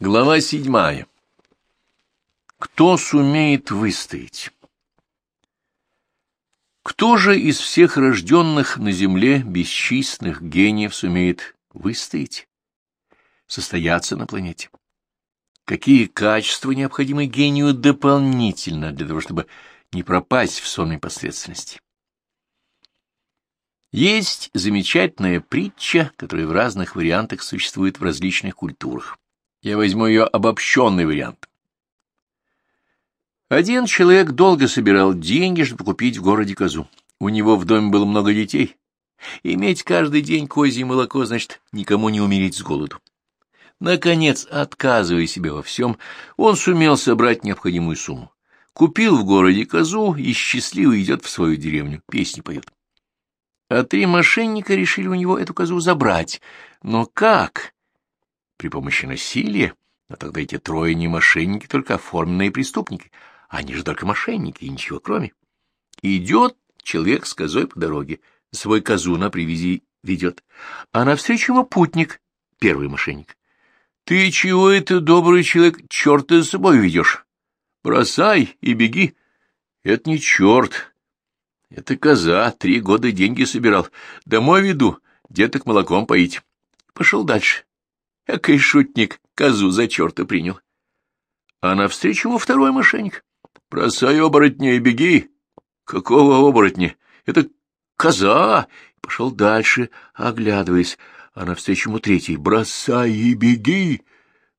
Глава седьмая. Кто сумеет выстоять? Кто же из всех рожденных на земле бесчисленных гениев сумеет выстоять, состояться на планете? Какие качества необходимы гению дополнительно для того, чтобы не пропасть в сонной посредственности? Есть замечательная притча, которая в разных вариантах существует в различных культурах. Я возьму ее обобщенный вариант. Один человек долго собирал деньги, чтобы купить в городе козу. У него в доме было много детей. Иметь каждый день козье молоко, значит, никому не умереть с голоду. Наконец, отказывая себе во всем, он сумел собрать необходимую сумму. Купил в городе козу и счастливо идет в свою деревню, песни поет. А три мошенника решили у него эту козу забрать. Но как? При помощи насилия, но тогда эти трое не мошенники, только оформленные преступники. Они же только мошенники и ничего кроме. Идет человек с козой по дороге, свой козу на привязи ведет, а навстречу ему путник, первый мошенник. — Ты чего это, добрый человек, черта за собой ведешь? Бросай и беги. Это не черт, это коза, три года деньги собирал. Домой веду, деток молоком поить. Пошел дальше. Экой шутник козу за черта принял. А навстречу ему второй мошенник. Бросай оборотня и беги. Какого оборотня? Это коза. Пошел дальше, оглядываясь, а навстречу ему третий. Бросай и беги.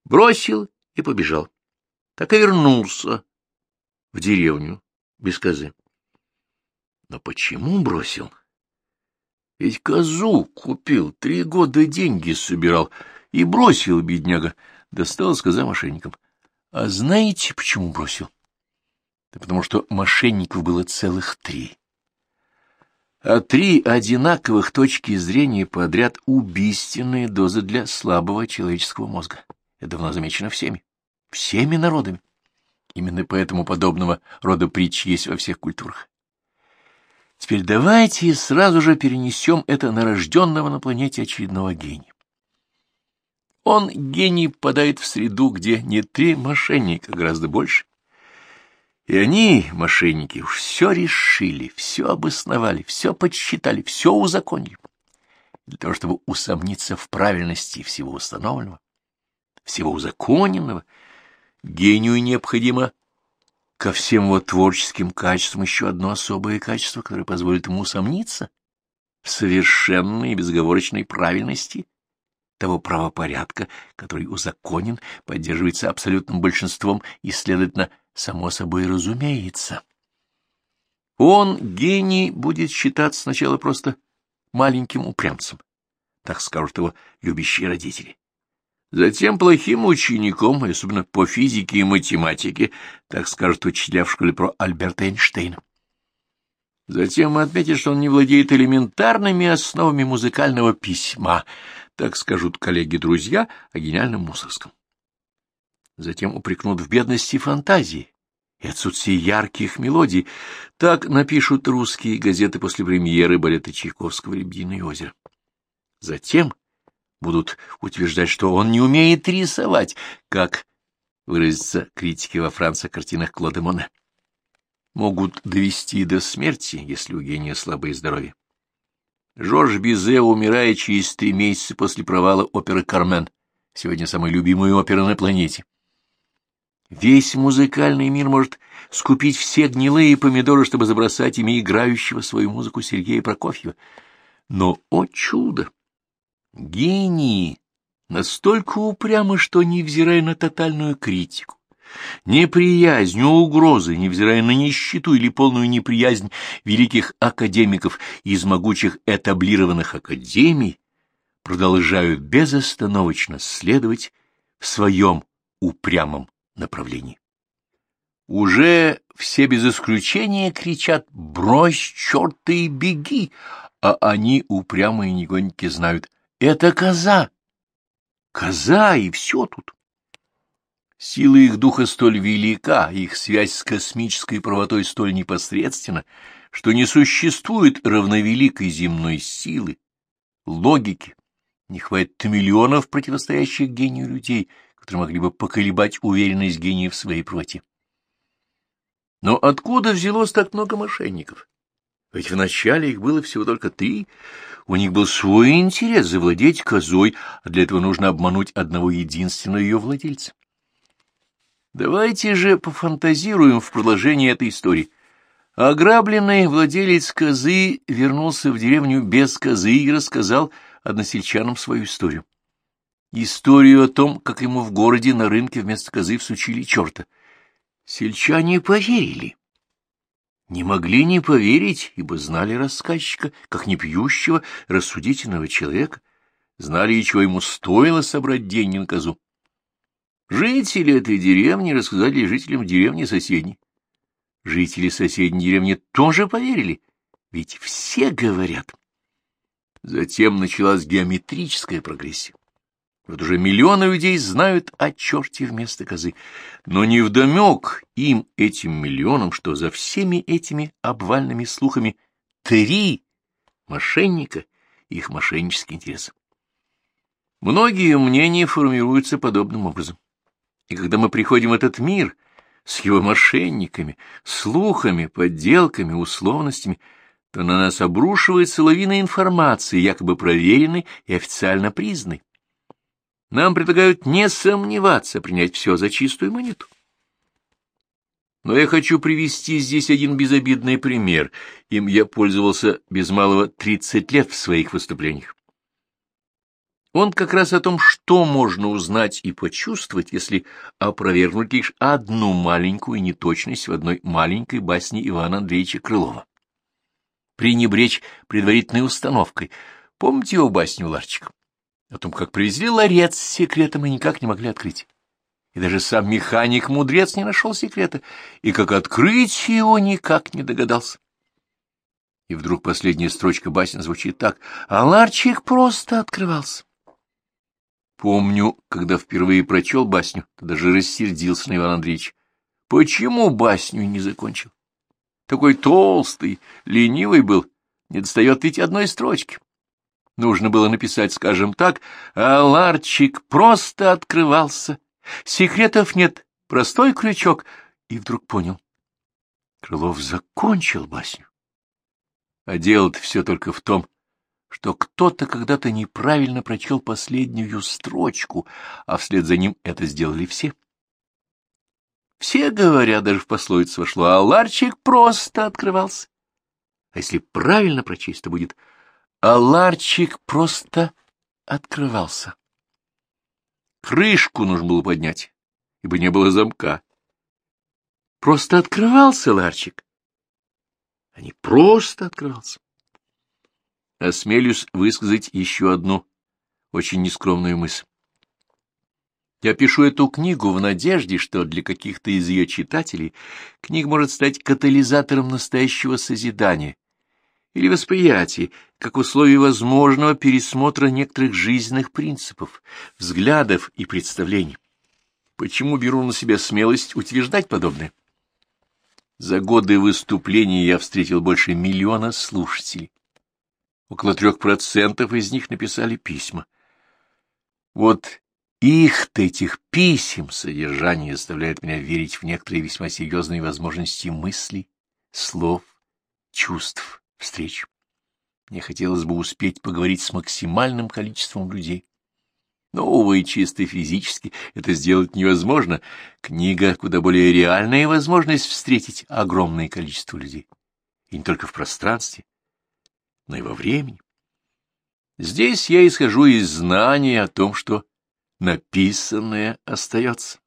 Бросил и побежал. Так и вернулся в деревню без козы. Но почему бросил? Ведь козу купил, три года деньги собирал — и бросил, бедняга, достал коза мошенникам. А знаете, почему бросил? Да потому что мошенников было целых три. А три одинаковых точки зрения подряд убийственные дозы для слабого человеческого мозга. Это давно замечено всеми, всеми народами. Именно поэтому подобного рода притч есть во всех культурах. Теперь давайте сразу же перенесем это на рожденного на планете очередного гения. Он, гений, попадает в среду, где не три мошенника, гораздо больше. И они, мошенники, уж все решили, все обосновали, все подсчитали, все узаконили. Для того, чтобы усомниться в правильности всего установленного, всего узаконенного, гению необходимо ко всем его творческим качествам еще одно особое качество, которое позволит ему усомниться в совершенной и безоговорочной правильности того правопорядка, который узаконен, поддерживается абсолютным большинством и, следовательно, само собой разумеется. Он, гений, будет считаться сначала просто маленьким упрямцем, так скажут его любящие родители. Затем плохим учеником, особенно по физике и математике, так скажут учителя в школе про Альберта Эйнштейна. Затем отметит, что он не владеет элементарными основами музыкального письма, так скажут коллеги-друзья о гениальном Мусорском. Затем упрекнут в бедности фантазии и отсутствии ярких мелодий. Так напишут русские газеты после премьеры балета Чайковского «Лебединое озеро». Затем будут утверждать, что он не умеет рисовать, как выразится критики во Франции о картинах Клода Моне. Могут довести до смерти, если у гения слабое здоровье. Жорж Бизе умирает через три месяца после провала оперы «Кармен», сегодня самой любимой оперы на планете. Весь музыкальный мир может скупить все гнилые помидоры, чтобы забросать ими играющего свою музыку Сергея Прокофьева. Но, о чудо! Гении настолько упрямы, что, невзирая на тотальную критику, Неприязнь, угрозы, невзирая на нищету или полную неприязнь великих академиков из могучих этаблированных академий, продолжают безостановочно следовать в своем упрямом направлении. Уже все без исключения кричат «Брось, черт ты и беги!», а они, упрямые негодники, знают «Это коза!» Коза, и все тут. Сила их духа столь велика, их связь с космической правотой столь непосредственна, что не существует равновеликой земной силы, логики, не хватит миллионов противостоящих гению людей, которые могли бы поколебать уверенность гения в своей правоте. Но откуда взялось так много мошенников? Ведь вначале их было всего только три. У них был свой интерес завладеть козой, а для этого нужно обмануть одного единственного ее владельца. Давайте же пофантазируем в продолжении этой истории. Ограбленный владелец козы вернулся в деревню без козы и рассказал односельчанам свою историю. Историю о том, как ему в городе на рынке вместо козы всучили черта. Сельчане поверили. Не могли не поверить, ибо знали рассказчика, как непьющего, рассудительного человека, знали, и чего ему стоило собрать деньги на козу. Жители этой деревни рассказали жителям деревни соседней. Жители соседней деревни тоже поверили, ведь все говорят. Затем началась геометрическая прогрессия. Вот уже миллионы людей знают о черте вместо козы, но не вдомек им, этим миллионам, что за всеми этими обвальными слухами три мошенника их мошеннический интерес. Многие мнения формируются подобным образом. И когда мы приходим в этот мир с его мошенниками, слухами, подделками, условностями, то на нас обрушивается лавина информации, якобы проверенной и официально признанной. Нам предлагают не сомневаться, принять все за чистую монету. Но я хочу привести здесь один безобидный пример. Им я пользовался без малого 30 лет в своих выступлениях. Он как раз о том, что можно узнать и почувствовать, если опровергнуть лишь одну маленькую неточность в одной маленькой басне Ивана Андреевича Крылова. Пренебречь предварительной установкой. Помните его басню Ларчик? О том, как привезли ларец с секретом и никак не могли открыть. И даже сам механик-мудрец не нашел секрета, и как открыть его никак не догадался. И вдруг последняя строчка басни звучит так, а ларчик просто открывался. Помню, когда впервые прочел басню, даже рассердился на Иван Андреевич. Почему басню не закончил? Такой толстый, ленивый был, не достает ведь одной строчки. Нужно было написать, скажем так, а ларчик просто открывался. Секретов нет, простой крючок. И вдруг понял. Крылов закончил басню. А дело-то все только в том, что кто-то когда-то неправильно прочел последнюю строчку, а вслед за ним это сделали все. Все говорят, даже в пословицу вошло, а ларчик просто открывался. А если правильно прочесть, то будет «а ларчик просто открывался». Крышку нужно было поднять, ибо не было замка. Просто открывался ларчик, а не просто открывался осмелюсь высказать еще одну очень нескромную мысль. Я пишу эту книгу в надежде, что для каких-то из ее читателей книга может стать катализатором настоящего созидания или восприятия, как условие возможного пересмотра некоторых жизненных принципов, взглядов и представлений. Почему беру на себя смелость утверждать подобное? За годы выступлений я встретил больше миллиона слушателей. Около трех процентов из них написали письма. Вот их-то, этих писем, содержание заставляет меня верить в некоторые весьма серьезные возможности мыслей, слов, чувств, встреч. Мне хотелось бы успеть поговорить с максимальным количеством людей. Но, увы, чисто физически это сделать невозможно. Книга — куда более реальная возможность встретить огромное количество людей. И не только в пространстве, во времени. Здесь я исхожу из знания о том, что написанное остается.